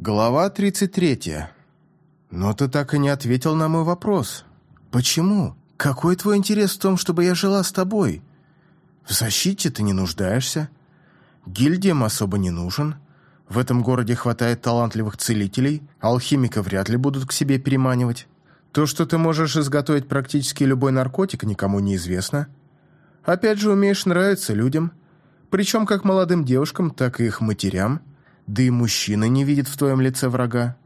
Глава 33. Но ты так и не ответил на мой вопрос. Почему? Какой твой интерес в том, чтобы я жила с тобой? В защите ты не нуждаешься. Гильдиям особо не нужен. В этом городе хватает талантливых целителей, алхимиков вряд ли будут к себе переманивать. То, что ты можешь изготовить практически любой наркотик, никому не известно. Опять же, умеешь нравиться людям. Причем как молодым девушкам, так и их матерям – да и мужчина не видит в твоем лице врага.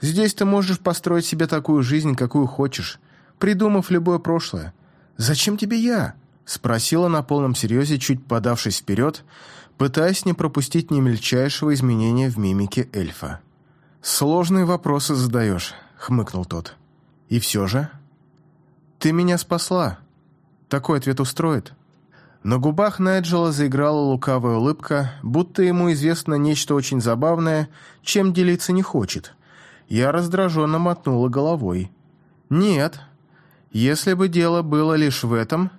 Здесь ты можешь построить себе такую жизнь, какую хочешь, придумав любое прошлое. Зачем тебе я?» Спросила на полном серьезе, чуть подавшись вперед, пытаясь не пропустить ни мельчайшего изменения в мимике эльфа. «Сложные вопросы задаешь», — хмыкнул тот. «И все же?» «Ты меня спасла. Такой ответ устроит?» На губах Найджела заиграла лукавая улыбка, будто ему известно нечто очень забавное, чем делиться не хочет. Я раздраженно мотнула головой. «Нет. Если бы дело было лишь в этом,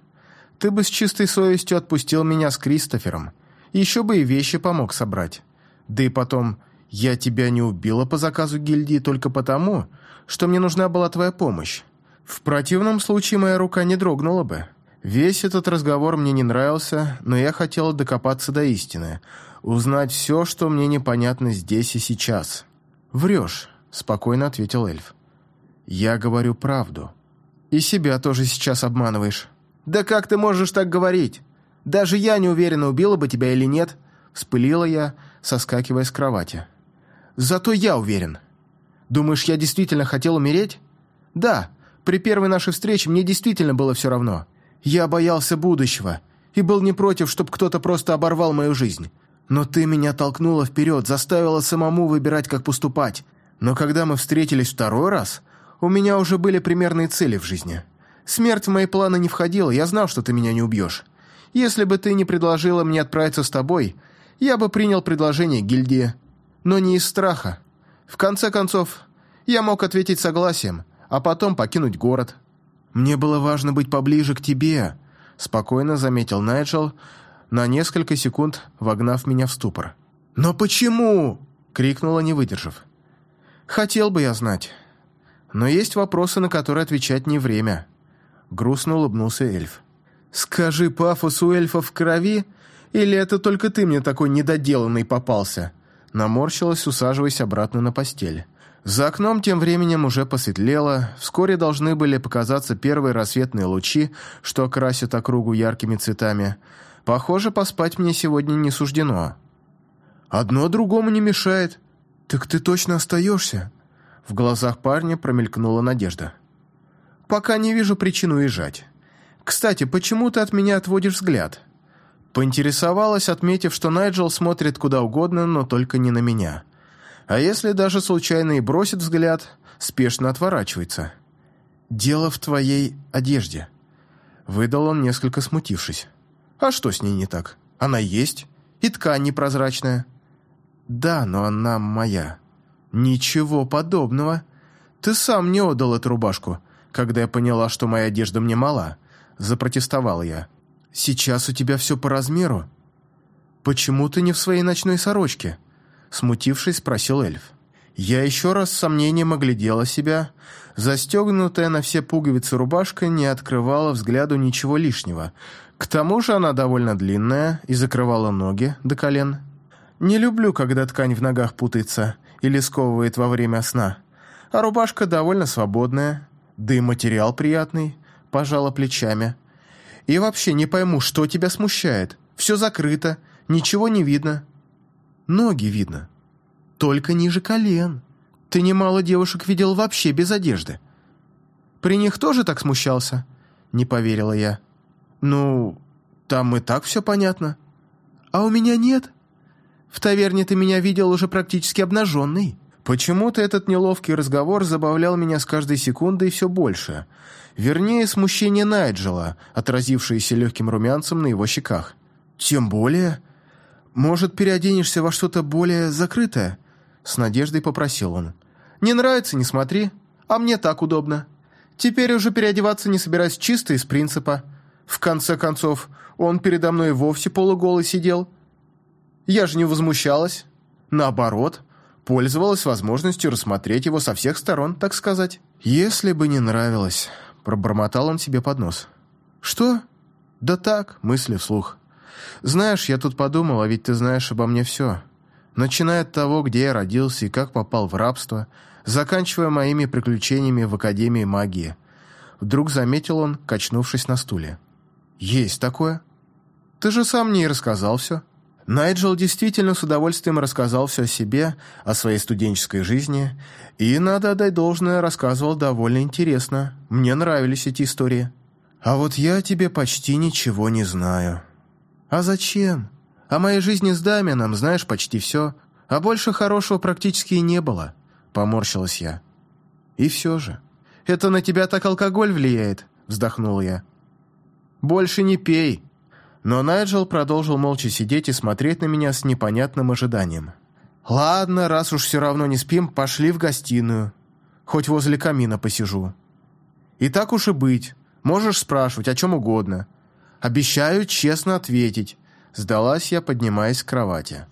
ты бы с чистой совестью отпустил меня с Кристофером. Еще бы и вещи помог собрать. Да и потом, я тебя не убила по заказу гильдии только потому, что мне нужна была твоя помощь. В противном случае моя рука не дрогнула бы». Весь этот разговор мне не нравился, но я хотела докопаться до истины, узнать все, что мне непонятно здесь и сейчас. «Врешь», — спокойно ответил эльф. «Я говорю правду. И себя тоже сейчас обманываешь». «Да как ты можешь так говорить? Даже я не уверена, убила бы тебя или нет», — вспылила я, соскакивая с кровати. «Зато я уверен. Думаешь, я действительно хотел умереть? Да, при первой нашей встрече мне действительно было все равно». Я боялся будущего и был не против, чтобы кто-то просто оборвал мою жизнь. Но ты меня толкнула вперед, заставила самому выбирать, как поступать. Но когда мы встретились второй раз, у меня уже были примерные цели в жизни. Смерть в мои планы не входила, я знал, что ты меня не убьешь. Если бы ты не предложила мне отправиться с тобой, я бы принял предложение гильдии. Но не из страха. В конце концов, я мог ответить согласием, а потом покинуть город. «Мне было важно быть поближе к тебе», — спокойно заметил Найджел, на несколько секунд вогнав меня в ступор. «Но почему?» — крикнула, не выдержав. «Хотел бы я знать. Но есть вопросы, на которые отвечать не время». Грустно улыбнулся эльф. «Скажи, пафос у эльфа в крови? Или это только ты мне такой недоделанный попался?» Наморщилась, усаживаясь обратно на постель. За окном тем временем уже посветлело, вскоре должны были показаться первые рассветные лучи, что окрасят округу яркими цветами. Похоже, поспать мне сегодня не суждено. «Одно другому не мешает. Так ты точно остаешься?» В глазах парня промелькнула надежда. «Пока не вижу причин уезжать. Кстати, почему ты от меня отводишь взгляд?» Поинтересовалась, отметив, что Найджел смотрит куда угодно, но только не на меня. А если даже случайно и бросит взгляд, спешно отворачивается. «Дело в твоей одежде», — выдал он, несколько смутившись. «А что с ней не так? Она есть, и ткань непрозрачная». «Да, но она моя». «Ничего подобного. Ты сам не отдал эту рубашку, когда я поняла, что моя одежда мне мала», — запротестовал я. «Сейчас у тебя все по размеру. Почему ты не в своей ночной сорочке?» Смутившись, спросил эльф. Я еще раз с сомнением оглядела себя. Застегнутая на все пуговицы рубашка не открывала взгляду ничего лишнего. К тому же она довольно длинная и закрывала ноги до колен. Не люблю, когда ткань в ногах путается или сковывает во время сна. А рубашка довольно свободная, да и материал приятный, пожала плечами. И вообще не пойму, что тебя смущает. Все закрыто, ничего не видно. Ноги видно. Только ниже колен. Ты немало девушек видел вообще без одежды. При них тоже так смущался? Не поверила я. Ну, там и так все понятно. А у меня нет. В таверне ты меня видел уже практически обнаженный. Почему-то этот неловкий разговор забавлял меня с каждой секундой все больше. Вернее, смущение Найджела, отразившееся легким румянцем на его щеках. Тем более, «Может, переоденешься во что-то более закрытое?» С надеждой попросил он. «Не нравится, не смотри. А мне так удобно. Теперь уже переодеваться не собираюсь чисто из принципа. В конце концов, он передо мной вовсе полуголый сидел. Я же не возмущалась. Наоборот, Пользовалась возможностью рассмотреть его со всех сторон, так сказать. «Если бы не нравилось», — пробормотал он себе под нос. «Что?» «Да так», — мысли вслух. «Знаешь, я тут подумал, а ведь ты знаешь обо мне все. Начиная от того, где я родился и как попал в рабство, заканчивая моими приключениями в Академии магии». Вдруг заметил он, качнувшись на стуле. «Есть такое. Ты же сам мне и рассказал все». Найджел действительно с удовольствием рассказал все о себе, о своей студенческой жизни, и, надо отдать должное, рассказывал довольно интересно. Мне нравились эти истории. А вот я тебе почти ничего не знаю. А зачем? О моей жизни с Дамианом знаешь почти все, а больше хорошего практически и не было, поморщилась я. И все же. Это на тебя так алкоголь влияет, вздохнул я. Больше не пей. Но Найджел продолжил молча сидеть и смотреть на меня с непонятным ожиданием. «Ладно, раз уж все равно не спим, пошли в гостиную. Хоть возле камина посижу. И так уж и быть. Можешь спрашивать о чем угодно. Обещаю честно ответить», — сдалась я, поднимаясь с кровати.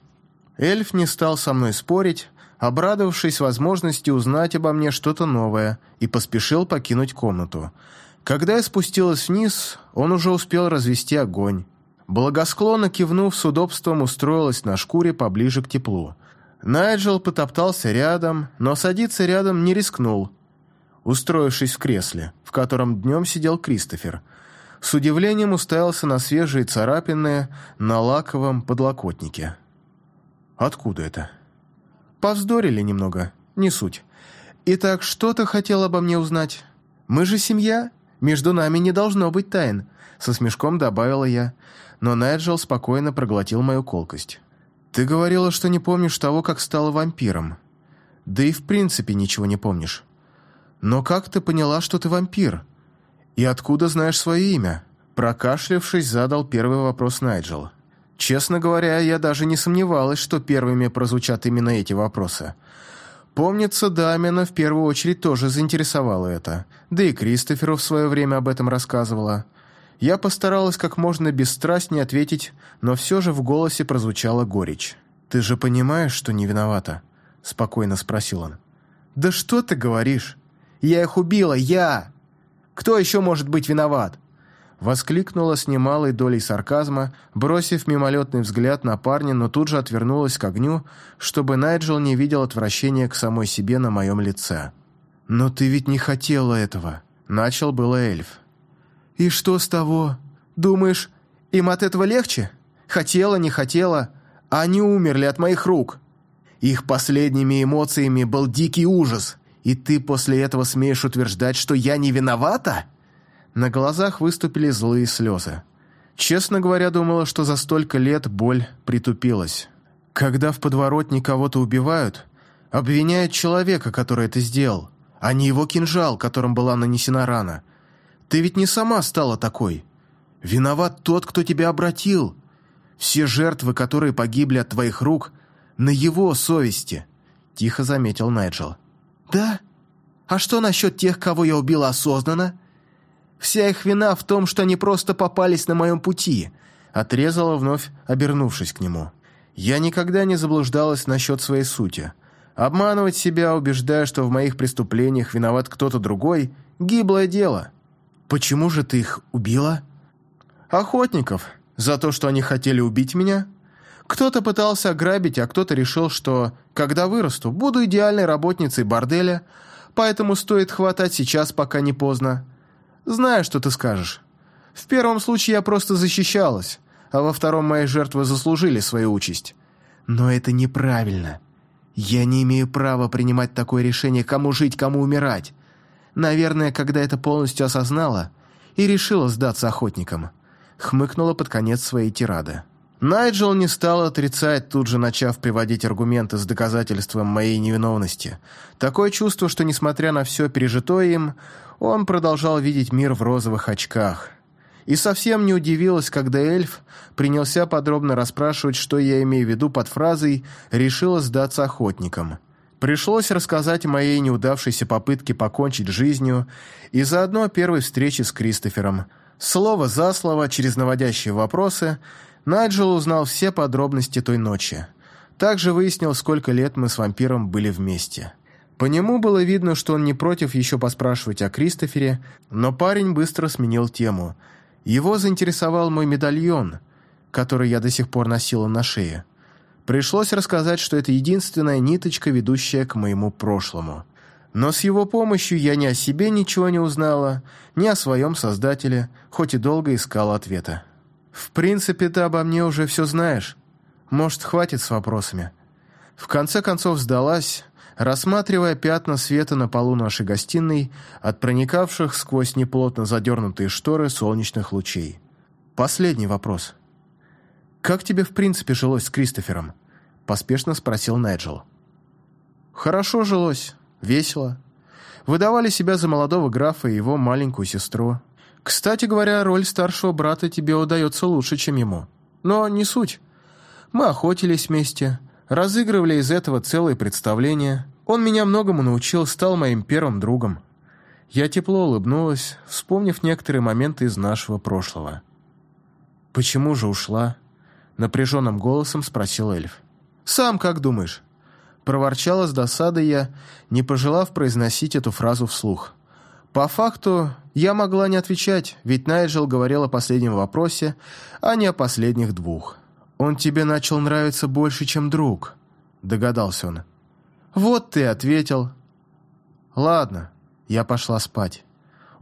Эльф не стал со мной спорить, обрадовавшись возможности узнать обо мне что-то новое, и поспешил покинуть комнату. Когда я спустилась вниз, он уже успел развести огонь. Благосклонно кивнув, с удобством устроилась на шкуре поближе к теплу. Найджел потоптался рядом, но садиться рядом не рискнул, устроившись в кресле, в котором днем сидел Кристофер. С удивлением уставился на свежие царапины на лаковом подлокотнике. «Откуда это?» «Повздорили немного, не суть. Итак, что ты хотел обо мне узнать? Мы же семья, между нами не должно быть тайн», со смешком добавила я, но Найджел спокойно проглотил мою колкость. «Ты говорила, что не помнишь того, как стала вампиром. Да и в принципе ничего не помнишь. Но как ты поняла, что ты вампир? И откуда знаешь свое имя?» Прокашлявшись, задал первый вопрос Найджел. Честно говоря, я даже не сомневалась, что первыми прозвучат именно эти вопросы. Помнится, Дамина в первую очередь тоже заинтересовало это. Да и Кристоферу в свое время об этом рассказывала. Я постаралась как можно бесстрастнее ответить, но все же в голосе прозвучала горечь. «Ты же понимаешь, что не виновата?» – спокойно спросил он. «Да что ты говоришь? Я их убила, я! Кто еще может быть виноват?» Воскликнула с немалой долей сарказма, бросив мимолетный взгляд на парня, но тут же отвернулась к огню, чтобы Найджел не видел отвращения к самой себе на моем лице. «Но ты ведь не хотела этого», – начал было эльф. «И что с того? Думаешь, им от этого легче? Хотела, не хотела, а они умерли от моих рук. Их последними эмоциями был дикий ужас, и ты после этого смеешь утверждать, что я не виновата?» На глазах выступили злые слезы. Честно говоря, думала, что за столько лет боль притупилась. Когда в подворотне кого-то убивают, обвиняют человека, который это сделал, а не его кинжал, которым была нанесена рана. Ты ведь не сама стала такой. Виноват тот, кто тебя обратил. Все жертвы, которые погибли от твоих рук, на его совести», — тихо заметил Найджел. «Да? А что насчет тех, кого я убила осознанно? Вся их вина в том, что они просто попались на моем пути», — отрезала, вновь обернувшись к нему. «Я никогда не заблуждалась насчет своей сути. Обманывать себя, убеждая, что в моих преступлениях виноват кто-то другой — гиблое дело». «Почему же ты их убила?» «Охотников. За то, что они хотели убить меня. Кто-то пытался ограбить, а кто-то решил, что, когда вырасту, буду идеальной работницей борделя, поэтому стоит хватать сейчас, пока не поздно. Знаю, что ты скажешь. В первом случае я просто защищалась, а во втором мои жертвы заслужили свою участь. Но это неправильно. Я не имею права принимать такое решение, кому жить, кому умирать. Наверное, когда это полностью осознала и решила сдаться охотникам. Хмыкнула под конец своей тирады. Найджел не стал отрицать, тут же начав приводить аргументы с доказательством моей невиновности. Такое чувство, что, несмотря на все пережитое им, он продолжал видеть мир в розовых очках. И совсем не удивилась, когда эльф принялся подробно расспрашивать, что я имею в виду под фразой «решила сдаться охотникам». Пришлось рассказать о моей неудавшейся попытке покончить жизнью и заодно о первой встрече с Кристофером. Слово за слово, через наводящие вопросы, Найджел узнал все подробности той ночи. Также выяснил, сколько лет мы с вампиром были вместе. По нему было видно, что он не против еще поспрашивать о Кристофере, но парень быстро сменил тему. Его заинтересовал мой медальон, который я до сих пор носила на шее. Пришлось рассказать, что это единственная ниточка, ведущая к моему прошлому. Но с его помощью я ни о себе ничего не узнала, ни о своем создателе, хоть и долго искала ответа. «В принципе, ты обо мне уже все знаешь. Может, хватит с вопросами?» В конце концов сдалась, рассматривая пятна света на полу нашей гостиной от проникавших сквозь неплотно задернутые шторы солнечных лучей. Последний вопрос. «Как тебе, в принципе, жилось с Кристофером?» – поспешно спросил Найджел. «Хорошо жилось, весело. Выдавали себя за молодого графа и его маленькую сестру. Кстати говоря, роль старшего брата тебе удается лучше, чем ему. Но не суть. Мы охотились вместе, разыгрывали из этого целое представление. Он меня многому научил, стал моим первым другом. Я тепло улыбнулась, вспомнив некоторые моменты из нашего прошлого. «Почему же ушла?» Напряженным голосом спросил эльф. «Сам как думаешь?» Проворчала с досадой я, не пожелав произносить эту фразу вслух. По факту, я могла не отвечать, ведь Найджел говорил о последнем вопросе, а не о последних двух. «Он тебе начал нравиться больше, чем друг», — догадался он. «Вот ты ответил». «Ладно», — я пошла спать.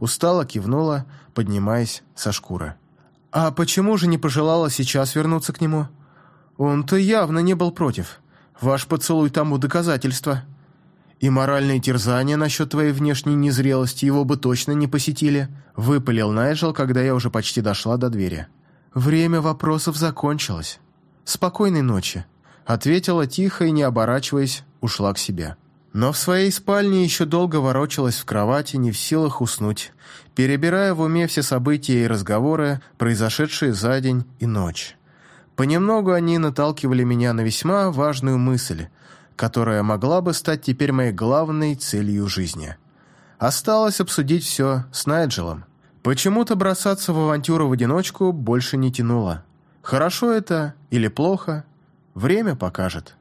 Устала кивнула, поднимаясь со шкуры. «А почему же не пожелала сейчас вернуться к нему? Он-то явно не был против. Ваш поцелуй тому доказательство. И моральные терзания насчет твоей внешней незрелости его бы точно не посетили», выпалил Найджел, когда я уже почти дошла до двери. «Время вопросов закончилось. Спокойной ночи», ответила тихо и, не оборачиваясь, ушла к себе. Но в своей спальне еще долго ворочалась в кровати, не в силах уснуть, перебирая в уме все события и разговоры, произошедшие за день и ночь. Понемногу они наталкивали меня на весьма важную мысль, которая могла бы стать теперь моей главной целью жизни. Осталось обсудить все с Найджелом. Почему-то бросаться в авантюру в одиночку больше не тянуло. Хорошо это или плохо, время покажет.